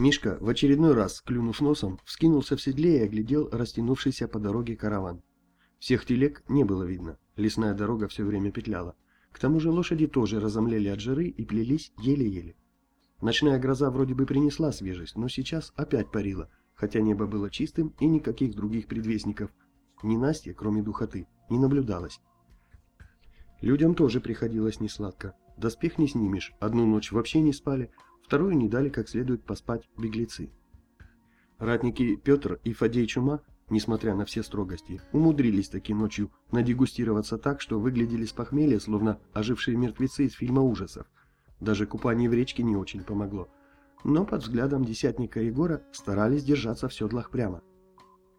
Мишка, в очередной раз, клюнув носом, вскинулся в седле и оглядел растянувшийся по дороге караван. Всех телег не было видно, лесная дорога все время петляла. К тому же лошади тоже разомлели от жары и плелись еле-еле. Ночная гроза вроде бы принесла свежесть, но сейчас опять парила, хотя небо было чистым и никаких других предвестников, ни Насти, кроме духоты, не наблюдалось. Людям тоже приходилось несладко. Доспех не снимешь, одну ночь вообще не спали, вторую не дали как следует поспать беглецы. Ратники Петр и Фадей Чума, несмотря на все строгости, умудрились таки ночью надегустироваться так, что выглядели с похмелья, словно ожившие мертвецы из фильма ужасов. Даже купание в речке не очень помогло. Но под взглядом десятника Егора старались держаться в седлах прямо.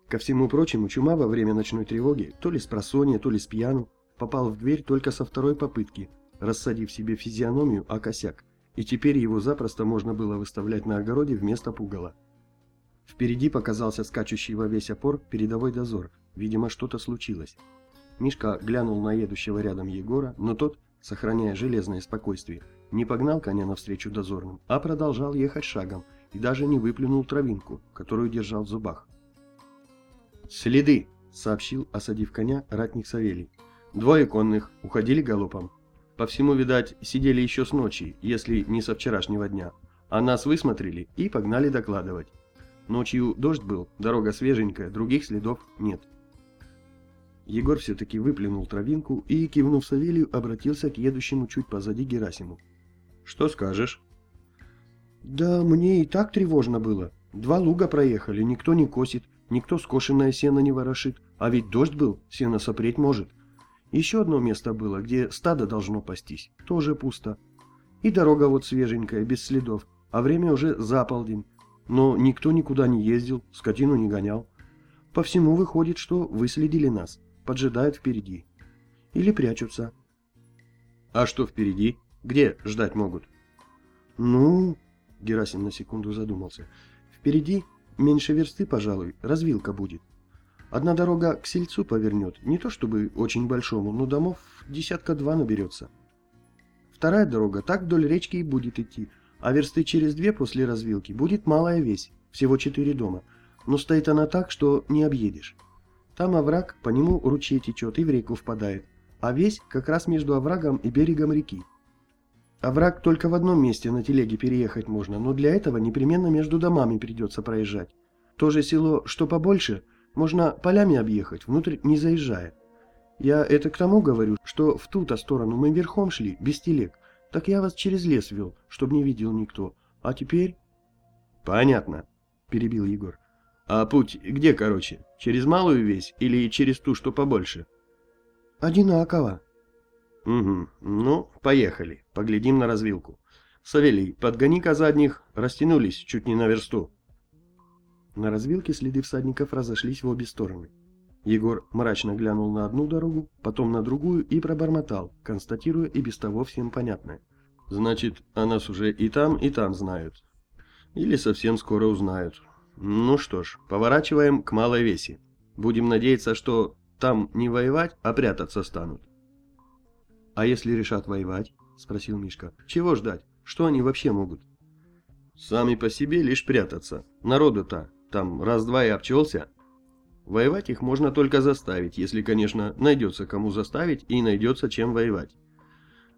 Ко всему прочему, Чума во время ночной тревоги, то ли с просонья, то ли с пьяну, попал в дверь только со второй попытки, рассадив себе физиономию о косяк, и теперь его запросто можно было выставлять на огороде вместо пугала. Впереди показался скачущий во весь опор передовой дозор, видимо, что-то случилось. Мишка глянул на едущего рядом Егора, но тот, сохраняя железное спокойствие, не погнал коня навстречу дозорным, а продолжал ехать шагом и даже не выплюнул травинку, которую держал в зубах. «Следы!» — сообщил, осадив коня, ратник Савелий. «Двое конных, уходили галопом. По всему, видать, сидели еще с ночи, если не со вчерашнего дня. А нас высмотрели и погнали докладывать. Ночью дождь был, дорога свеженькая, других следов нет». Егор все-таки выплюнул травинку и, кивнув Савелию, обратился к едущему чуть позади Герасиму. «Что скажешь?» «Да мне и так тревожно было. Два луга проехали, никто не косит, Никто скошенное сено не ворошит, а ведь дождь был, сено сопреть может. Еще одно место было, где стадо должно пастись, тоже пусто. И дорога вот свеженькая, без следов, а время уже за полдень. Но никто никуда не ездил, скотину не гонял. По всему выходит, что выследили нас, поджидают впереди. Или прячутся. А что впереди? Где ждать могут? Ну, Герасим на секунду задумался. Впереди Меньше версты, пожалуй, развилка будет. Одна дорога к сельцу повернет, не то чтобы очень большому, но домов десятка-два наберется. Вторая дорога так вдоль речки и будет идти, а версты через две после развилки будет малая весь, всего четыре дома. Но стоит она так, что не объедешь. Там овраг, по нему ручей течет и в реку впадает, а весь как раз между оврагом и берегом реки. Овраг только в одном месте на телеге переехать можно, но для этого непременно между домами придется проезжать. То же село, что побольше, можно полями объехать, внутрь не заезжая. Я это к тому говорю, что в ту-то сторону мы верхом шли, без телег. Так я вас через лес вел, чтобы не видел никто. А теперь... Понятно, перебил Егор. А путь где короче? Через малую весь или через ту, что побольше? Одинаково, Угу. Ну, поехали. Поглядим на развилку. Савелий, подгони-ка задних. Растянулись чуть не на версту. На развилке следы всадников разошлись в обе стороны. Егор мрачно глянул на одну дорогу, потом на другую и пробормотал, констатируя и без того всем понятное. Значит, о нас уже и там, и там знают. Или совсем скоро узнают. Ну что ж, поворачиваем к Малой Веси. Будем надеяться, что там не воевать, а прятаться станут. «А если решат воевать?» — спросил Мишка. «Чего ждать? Что они вообще могут?» «Сами по себе лишь прятаться. Народу-то там раз-два и обчелся. Воевать их можно только заставить, если, конечно, найдется кому заставить и найдется чем воевать.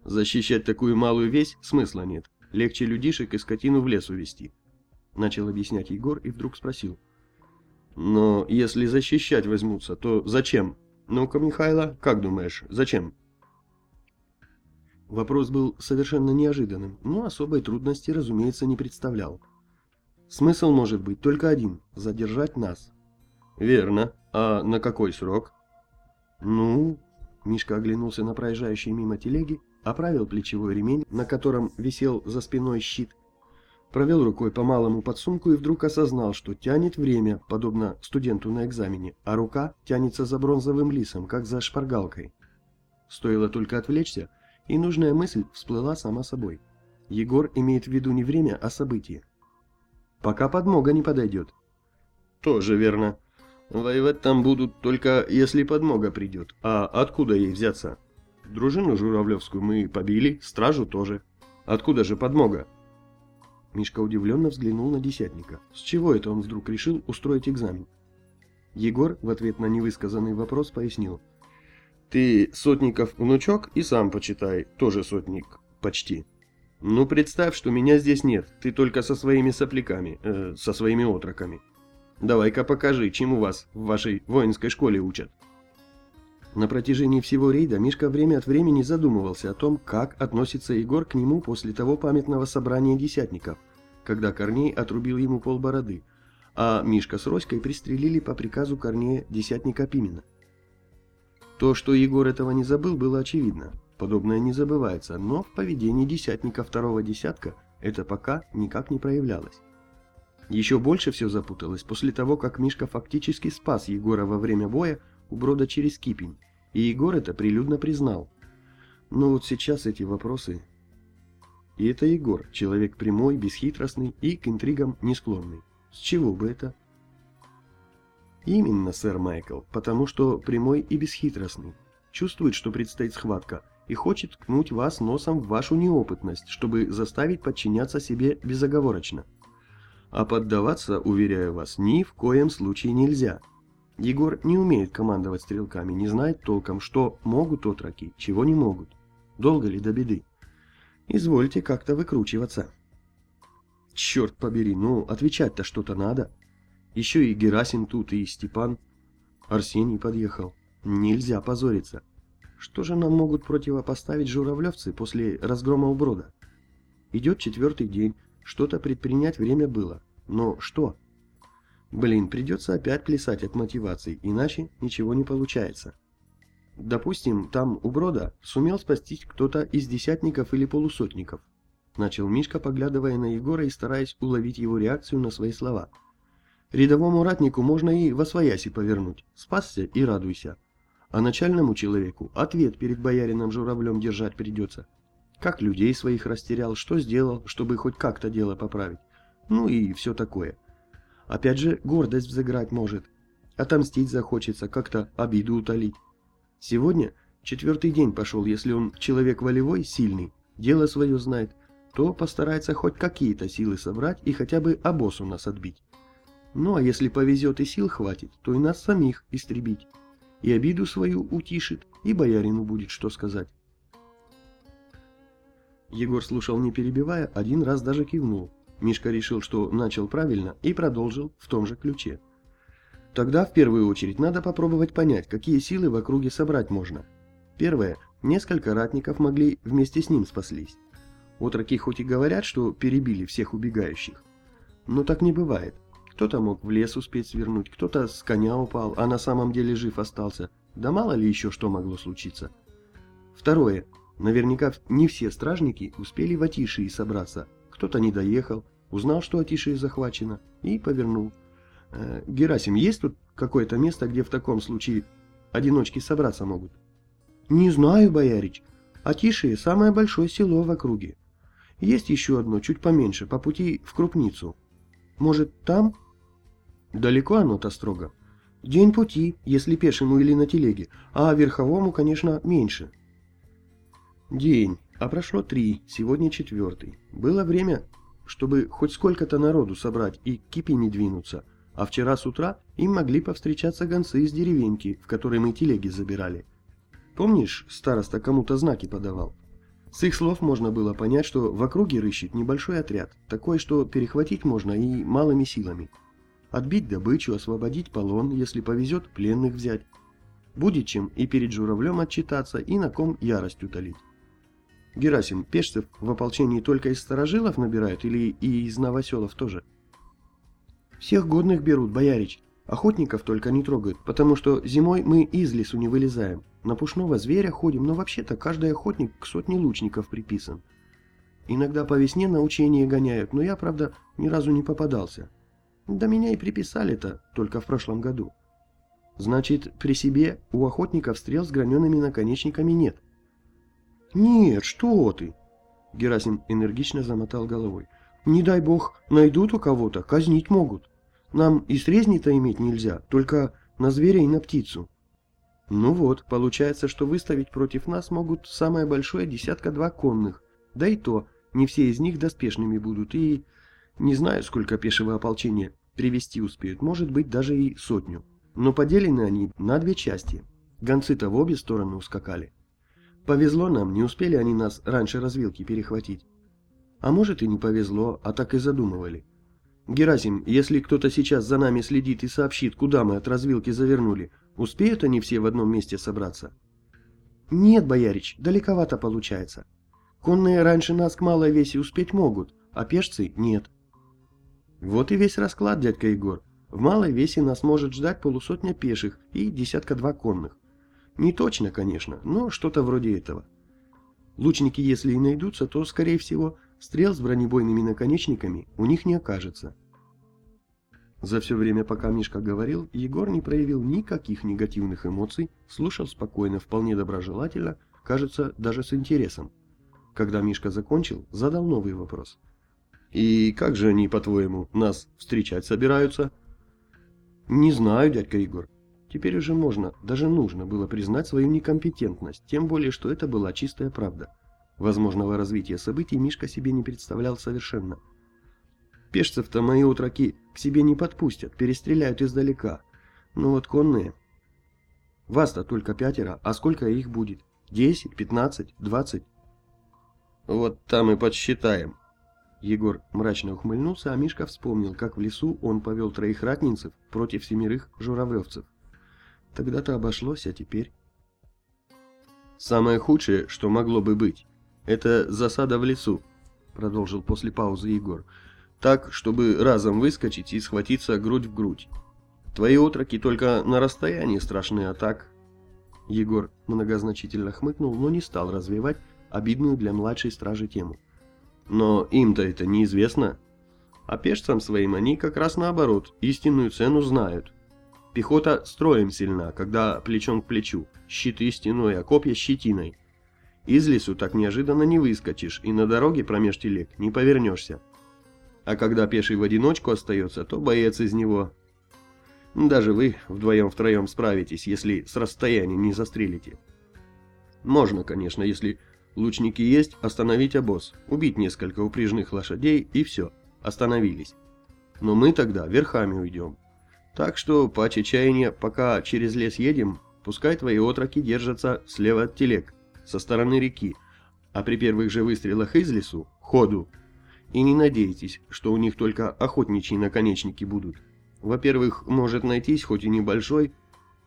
Защищать такую малую весь смысла нет. Легче людишек и скотину в лес увести. Начал объяснять Егор и вдруг спросил. «Но если защищать возьмутся, то зачем? Ну-ка, Михайло, как думаешь, зачем?» Вопрос был совершенно неожиданным, но особой трудности, разумеется, не представлял. Смысл может быть только один – задержать нас. Верно. А на какой срок? Ну, Мишка оглянулся на проезжающие мимо телеги, оправил плечевой ремень, на котором висел за спиной щит, провел рукой по малому подсумку и вдруг осознал, что тянет время, подобно студенту на экзамене, а рука тянется за бронзовым лисом, как за шпаргалкой. Стоило только отвлечься – и нужная мысль всплыла сама собой. Егор имеет в виду не время, а событие. Пока подмога не подойдет. Тоже верно. Воевать там будут только если подмога придет. А откуда ей взяться? Дружину Журавлевскую мы побили, стражу тоже. Откуда же подмога? Мишка удивленно взглянул на десятника. С чего это он вдруг решил устроить экзамен? Егор в ответ на невысказанный вопрос пояснил. «Ты сотников внучок и сам почитай, тоже сотник, почти. Ну представь, что меня здесь нет, ты только со своими сопляками, э, со своими отроками. Давай-ка покажи, чему вас в вашей воинской школе учат». На протяжении всего рейда Мишка время от времени задумывался о том, как относится Егор к нему после того памятного собрания десятников, когда Корней отрубил ему полбороды, а Мишка с Роськой пристрелили по приказу Корнея десятника Пимена. То, что Егор этого не забыл, было очевидно. Подобное не забывается, но в поведении десятника второго десятка это пока никак не проявлялось. Еще больше все запуталось после того, как Мишка фактически спас Егора во время боя у брода через Кипень, и Егор это прилюдно признал. Но вот сейчас эти вопросы... И это Егор, человек прямой, бесхитростный и к интригам не склонный. С чего бы это? Именно, сэр Майкл, потому что прямой и бесхитростный. Чувствует, что предстоит схватка, и хочет ткнуть вас носом в вашу неопытность, чтобы заставить подчиняться себе безоговорочно. А поддаваться, уверяю вас, ни в коем случае нельзя. Егор не умеет командовать стрелками, не знает толком, что могут отроки, чего не могут. Долго ли до беды? Извольте как-то выкручиваться. Черт побери, ну, отвечать-то что-то надо. Еще и Герасим тут, и Степан. Арсений подъехал. Нельзя позориться. Что же нам могут противопоставить журавлевцы после разгрома у брода? Идет четвертый день, что-то предпринять время было. Но что? Блин, придется опять плясать от мотиваций, иначе ничего не получается. Допустим, там у брода сумел спастись кто-то из десятников или полусотников. Начал Мишка, поглядывая на Егора и стараясь уловить его реакцию на свои слова. Рядовому ратнику можно и во свояси повернуть. Спасся и радуйся. А начальному человеку ответ перед боярином Журавлем держать придется. Как людей своих растерял, что сделал, чтобы хоть как-то дело поправить. Ну и все такое. Опять же, гордость взыграть может. Отомстить захочется, как-то обиду утолить. Сегодня четвертый день пошел, если он человек волевой, сильный, дело свое знает, то постарается хоть какие-то силы собрать и хотя бы обоз у нас отбить. Ну а если повезет и сил хватит, то и нас самих истребить. И обиду свою утишит, и боярину будет что сказать. Егор слушал не перебивая, один раз даже кивнул. Мишка решил, что начал правильно, и продолжил в том же ключе. Тогда, в первую очередь, надо попробовать понять, какие силы в округе собрать можно. Первое. Несколько ратников могли вместе с ним спаслись. Отроки хоть и говорят, что перебили всех убегающих, но так не бывает. Кто-то мог в лес успеть свернуть, кто-то с коня упал, а на самом деле жив остался. Да мало ли еще что могло случиться. Второе. Наверняка не все стражники успели в Атишии собраться, кто-то не доехал, узнал, что Атишия захвачена, и повернул. Э, Герасим, есть тут какое-то место, где в таком случае одиночки собраться могут? Не знаю, боярич. Атишия – самое большое село в округе. Есть еще одно, чуть поменьше, по пути в Крупницу. Может, там? Далеко оно-то строго. День пути, если пешему или на телеге, а верховому, конечно, меньше. День. А прошло три, сегодня четвертый. Было время, чтобы хоть сколько-то народу собрать и кипи не двинуться, а вчера с утра им могли повстречаться гонцы из деревеньки, в которой мы телеги забирали. Помнишь, староста кому-то знаки подавал? С их слов можно было понять, что в округе рыщет небольшой отряд, такой, что перехватить можно и малыми силами. Отбить добычу, освободить полон, если повезет, пленных взять. Будет чем и перед журавлем отчитаться, и на ком ярость утолить. Герасим, пешцев в ополчении только из старожилов набирают или и из новоселов тоже? Всех годных берут, боярич. Охотников только не трогают, потому что зимой мы из лесу не вылезаем. На пушного зверя ходим, но вообще-то каждый охотник к сотне лучников приписан. Иногда по весне на учения гоняют, но я, правда, ни разу не попадался. Да меня и приписали-то только в прошлом году. Значит, при себе у охотников стрел с граненными наконечниками нет. «Нет, что ты!» Герасим энергично замотал головой. «Не дай бог, найдут у кого-то, казнить могут. Нам и срезни-то иметь нельзя, только на зверя и на птицу». «Ну вот, получается, что выставить против нас могут самое большое десятка-два конных. Да и то, не все из них доспешными будут, и Не знаю, сколько пешего ополчения привести успеют, может быть, даже и сотню. Но поделены они на две части. Гонцы-то в обе стороны ускакали. Повезло нам, не успели они нас раньше развилки перехватить. А может и не повезло, а так и задумывали. Герасим, если кто-то сейчас за нами следит и сообщит, куда мы от развилки завернули, успеют они все в одном месте собраться? Нет, боярич, далековато получается. Конные раньше нас к малой весе успеть могут, а пешцы нет. Вот и весь расклад, дядька Егор. В малой весе нас может ждать полусотня пеших и десятка-два конных. Не точно, конечно, но что-то вроде этого. Лучники, если и найдутся, то, скорее всего, Стрел с бронебойными наконечниками у них не окажется. За все время, пока Мишка говорил, Егор не проявил никаких негативных эмоций, слушал спокойно, вполне доброжелательно, кажется, даже с интересом. Когда Мишка закончил, задал новый вопрос. «И как же они, по-твоему, нас встречать собираются?» «Не знаю, дядька Егор. Теперь уже можно, даже нужно было признать свою некомпетентность, тем более, что это была чистая правда. Возможного развития событий Мишка себе не представлял совершенно. Пешцев-то мои утроки к себе не подпустят, перестреляют издалека. Но вот конные... Вас-то только пятеро, а сколько их будет? Десять, пятнадцать, двадцать? Вот там и подсчитаем. Егор мрачно ухмыльнулся, а Мишка вспомнил, как в лесу он повел троих ратницев против семерых журавлевцев. Тогда-то обошлось, а теперь... Самое худшее, что могло бы быть, «Это засада в лесу», — продолжил после паузы Егор. «Так, чтобы разом выскочить и схватиться грудь в грудь. Твои отроки только на расстоянии страшны, а так...» Егор многозначительно хмыкнул, но не стал развивать обидную для младшей стражи тему. «Но им-то это неизвестно. А пешцам своим они как раз наоборот, истинную цену знают. Пехота строем сильна, когда плечом к плечу, щиты стеной, а копья щетиной». Из лесу так неожиданно не выскочишь, и на дороге промеж телег не повернешься. А когда пеший в одиночку остается, то боец из него... Даже вы вдвоем-втроем справитесь, если с расстояния не застрелите. Можно, конечно, если лучники есть, остановить обоз, убить несколько упряжных лошадей и все, остановились. Но мы тогда верхами уйдем. Так что, по чаяния, пока через лес едем, пускай твои отроки держатся слева от телег, со стороны реки, а при первых же выстрелах из лесу – ходу. И не надейтесь, что у них только охотничьи наконечники будут. Во-первых, может найтись хоть и небольшой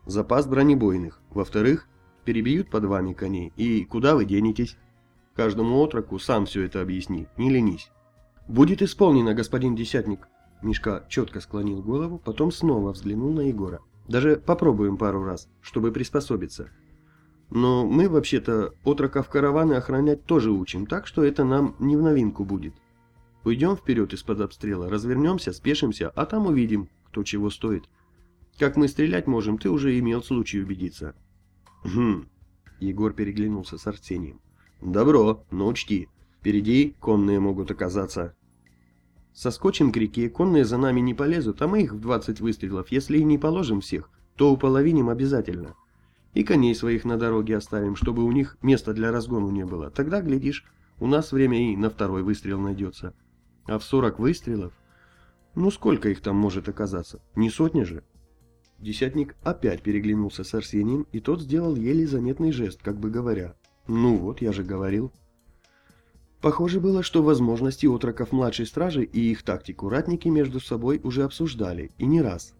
запас бронебойных. Во-вторых, перебьют под вами коней, и куда вы денетесь? Каждому отроку сам все это объясни, не ленись. «Будет исполнено, господин Десятник!» Мишка четко склонил голову, потом снова взглянул на Егора. «Даже попробуем пару раз, чтобы приспособиться. Но мы, вообще-то, отроков караваны охранять тоже учим, так что это нам не в новинку будет. Уйдем вперед из-под обстрела, развернемся, спешимся, а там увидим, кто чего стоит. Как мы стрелять можем, ты уже имел случай убедиться. Хм. Егор переглянулся с Арсением. Добро, но учти, впереди конные могут оказаться. Соскочим к реке, конные за нами не полезут, а мы их в 20 выстрелов, если и не положим всех, то уполовиним обязательно. И коней своих на дороге оставим, чтобы у них места для разгону не было. Тогда, глядишь, у нас время и на второй выстрел найдется. А в сорок выстрелов? Ну сколько их там может оказаться? Не сотня же? Десятник опять переглянулся с Арсением, и тот сделал еле заметный жест, как бы говоря. «Ну вот, я же говорил». Похоже было, что возможности отроков младшей стражи и их тактику ратники между собой уже обсуждали, и не раз.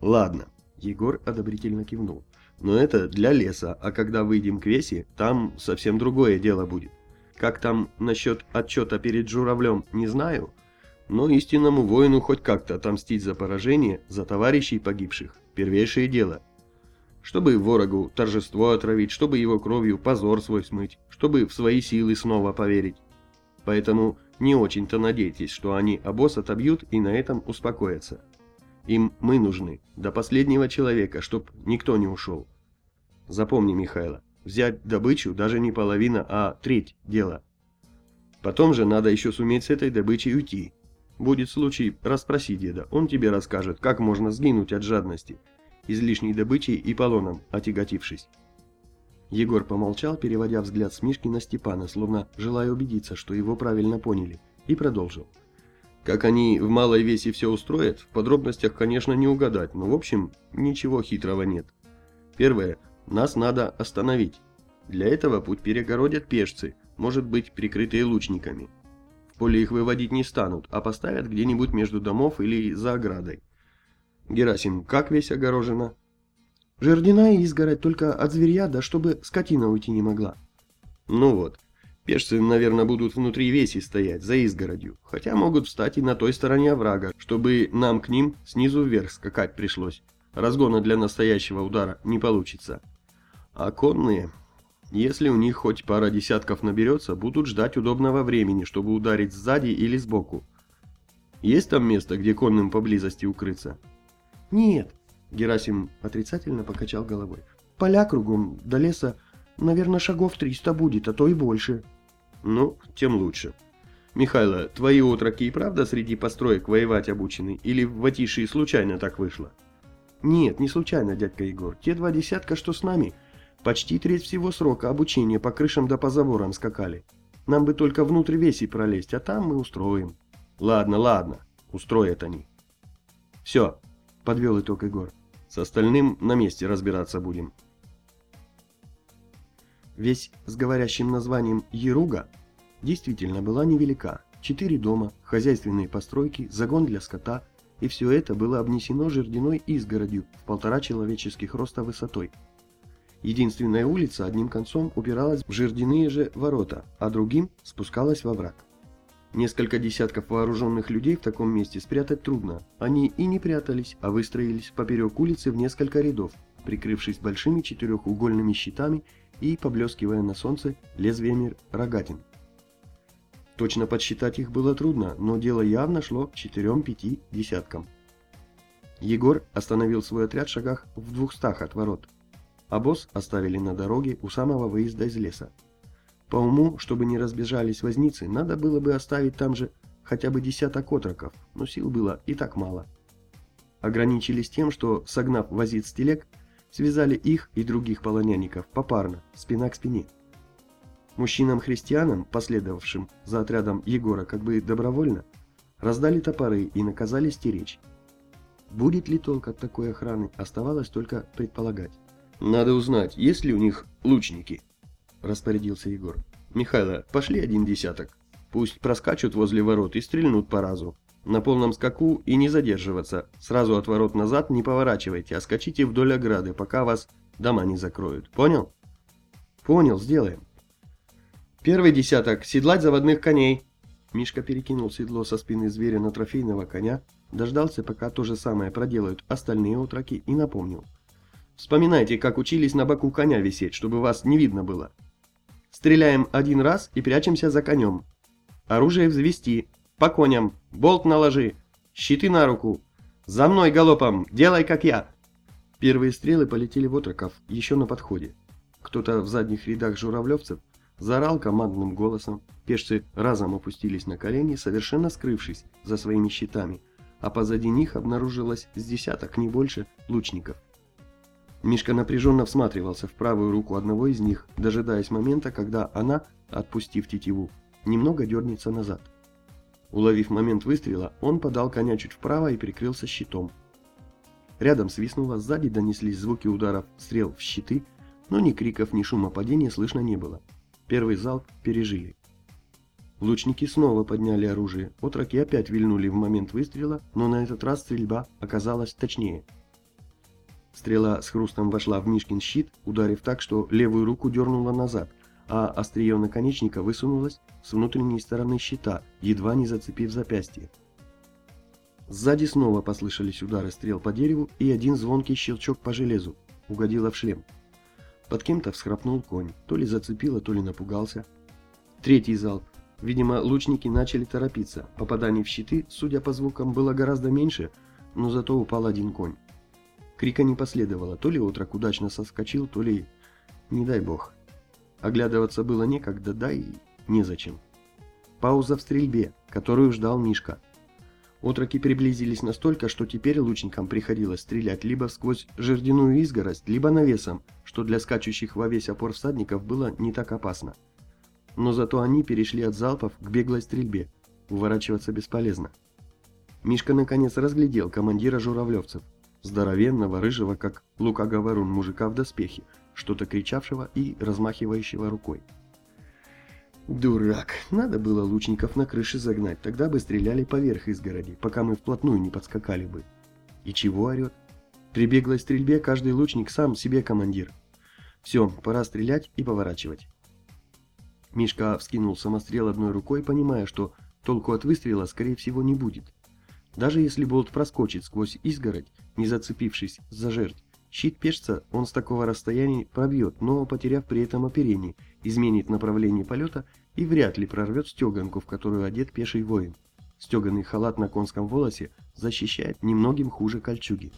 «Ладно», — Егор одобрительно кивнул. Но это для леса, а когда выйдем к весе, там совсем другое дело будет. Как там насчет отчета перед журавлем, не знаю, но истинному воину хоть как-то отомстить за поражение, за товарищей погибших – первейшее дело. Чтобы ворогу торжество отравить, чтобы его кровью позор свой смыть, чтобы в свои силы снова поверить. Поэтому не очень-то надейтесь, что они обоз отобьют и на этом успокоятся. Им мы нужны, до последнего человека, чтоб никто не ушел. Запомни, Михайло, взять добычу даже не половина, а треть дела. Потом же надо еще суметь с этой добычей уйти. Будет случай, расспроси деда, он тебе расскажет, как можно сгинуть от жадности, излишней добычей и полоном, отяготившись. Егор помолчал, переводя взгляд с Мишки на Степана, словно желая убедиться, что его правильно поняли, и продолжил. Как они в малой весе все устроят, в подробностях, конечно, не угадать, но в общем, ничего хитрого нет. Первое. Нас надо остановить. Для этого путь перегородят пешцы, может быть, прикрытые лучниками. Поле их выводить не станут, а поставят где-нибудь между домов или за оградой. Герасим, как весь огорожена? Жердина и изгородь только от зверья, да чтобы скотина уйти не могла. Ну вот. Пешцы, наверное, будут внутри веси стоять, за изгородью, хотя могут встать и на той стороне оврага, чтобы нам к ним снизу вверх скакать пришлось. Разгона для настоящего удара не получится. А конные, если у них хоть пара десятков наберется, будут ждать удобного времени, чтобы ударить сзади или сбоку. Есть там место, где конным поблизости укрыться? Нет, Герасим отрицательно покачал головой. Поля кругом, до леса, наверное, шагов триста будет, а то и больше. Ну, тем лучше. Михайло, твои отроки и правда среди построек воевать обучены? Или в Ватиши случайно так вышло? Нет, не случайно, дядька Егор. Те два десятка, что с нами, почти треть всего срока обучения по крышам да по заборам скакали. Нам бы только внутрь веси пролезть, а там мы устроим. Ладно, ладно, устроят они. Все, подвел итог Егор. С остальным на месте разбираться будем. Весь с говорящим названием Еруга действительно была невелика. Четыре дома, хозяйственные постройки, загон для скота, и все это было обнесено жердяной изгородью в полтора человеческих роста высотой. Единственная улица одним концом упиралась в жердяные же ворота, а другим спускалась во враг. Несколько десятков вооруженных людей в таком месте спрятать трудно. Они и не прятались, а выстроились поперек улицы в несколько рядов, прикрывшись большими четырехугольными щитами и поблескивая на солнце лезвиями рогатин. Точно подсчитать их было трудно, но дело явно шло к четырем-пяти десяткам. Егор остановил свой отряд в шагах в двухстах от ворот. Обоз оставили на дороге у самого выезда из леса. По уму, чтобы не разбежались возницы, надо было бы оставить там же хотя бы десяток отроков, но сил было и так мало. Ограничились тем, что, согнав возиц телег, связали их и других полонянников попарно, спина к спине. Мужчинам-христианам, последовавшим за отрядом Егора как бы добровольно, раздали топоры и наказали стеречь. Будет ли толк от такой охраны, оставалось только предполагать. «Надо узнать, есть ли у них лучники?» – распорядился Егор. «Михайло, пошли один десяток. Пусть проскачут возле ворот и стрельнут по разу. На полном скаку и не задерживаться. Сразу от ворот назад не поворачивайте, а скачите вдоль ограды, пока вас дома не закроют. Понял?» «Понял, сделаем». «Первый десяток. Седлать заводных коней». Мишка перекинул седло со спины зверя на трофейного коня, дождался, пока то же самое проделают остальные утроки и напомнил. Вспоминайте, как учились на боку коня висеть, чтобы вас не видно было. Стреляем один раз и прячемся за конем. Оружие взвести. По коням. Болт наложи. Щиты на руку. За мной галопом. Делай, как я. Первые стрелы полетели в отроков еще на подходе. Кто-то в задних рядах журавлевцев заорал командным голосом. Пешцы разом опустились на колени, совершенно скрывшись за своими щитами, а позади них обнаружилось с десяток, не больше, лучников. Мишка напряженно всматривался в правую руку одного из них, дожидаясь момента, когда она, отпустив тетиву, немного дернется назад. Уловив момент выстрела, он подал коня чуть вправо и прикрылся щитом. Рядом свистнуло, сзади донеслись звуки ударов стрел в щиты, но ни криков, ни шума падения слышно не было. Первый залп пережили. Лучники снова подняли оружие, отроки опять вильнули в момент выстрела, но на этот раз стрельба оказалась точнее – Стрела с хрустом вошла в Мишкин щит, ударив так, что левую руку дернула назад, а острие наконечника высунулось с внутренней стороны щита, едва не зацепив запястье. Сзади снова послышались удары стрел по дереву и один звонкий щелчок по железу, угодило в шлем. Под кем-то всхрапнул конь, то ли зацепило, то ли напугался. Третий залп. Видимо, лучники начали торопиться. Попаданий в щиты, судя по звукам, было гораздо меньше, но зато упал один конь. Крика не последовало, то ли отрок удачно соскочил, то ли... Не дай бог. Оглядываться было некогда, да и незачем. Пауза в стрельбе, которую ждал Мишка. Отроки приблизились настолько, что теперь лучникам приходилось стрелять либо сквозь жердяную изгородь, либо навесом, что для скачущих во весь опор всадников было не так опасно. Но зато они перешли от залпов к беглой стрельбе. Уворачиваться бесполезно. Мишка наконец разглядел командира журавлевцев, здоровенного, рыжего, как Лука-говорун мужика в доспехе, что-то кричавшего и размахивающего рукой. Дурак, надо было лучников на крыше загнать, тогда бы стреляли поверх изгороди, пока мы вплотную не подскакали бы. И чего орет? При беглой стрельбе каждый лучник сам себе командир. Все, пора стрелять и поворачивать. Мишка вскинул самострел одной рукой, понимая, что толку от выстрела, скорее всего, не будет. Даже если болт проскочит сквозь изгородь, не зацепившись за жертв, щит пешца он с такого расстояния пробьет, но потеряв при этом оперение, изменит направление полета и вряд ли прорвет стеганку, в которую одет пеший воин. Стеганый халат на конском волосе защищает немногим хуже кольчуги.